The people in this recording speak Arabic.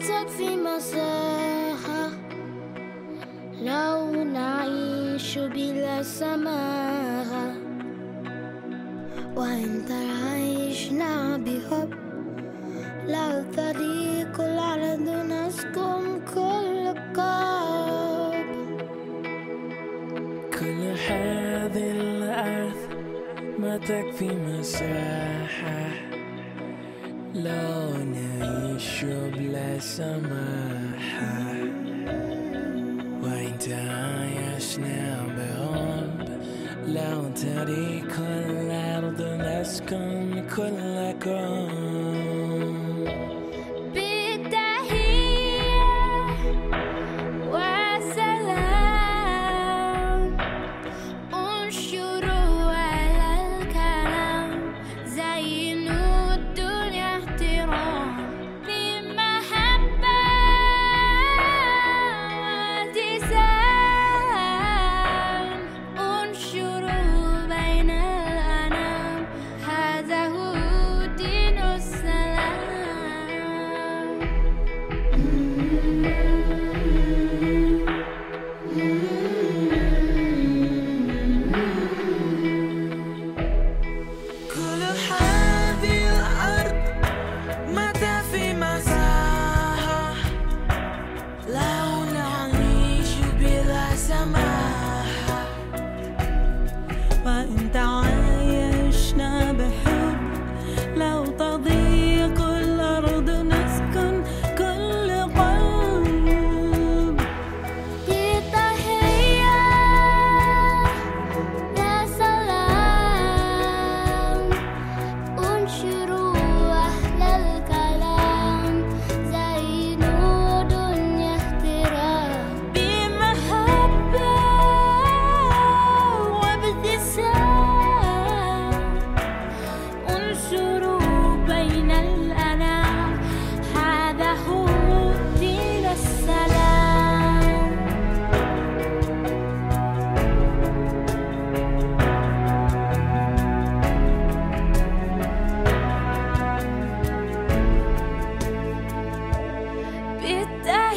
تكفي مساحة. لو نعيش بلا سماحة. وإن عيشنا بحب. لو طريق الأرض نسكن كل قاب كل هذه الأرض ما تكفي مساحة. لو نعيش بلا سماحة وإن تعايشنا بحب لو طريق الأرض نسكن كل قاب Love. bit that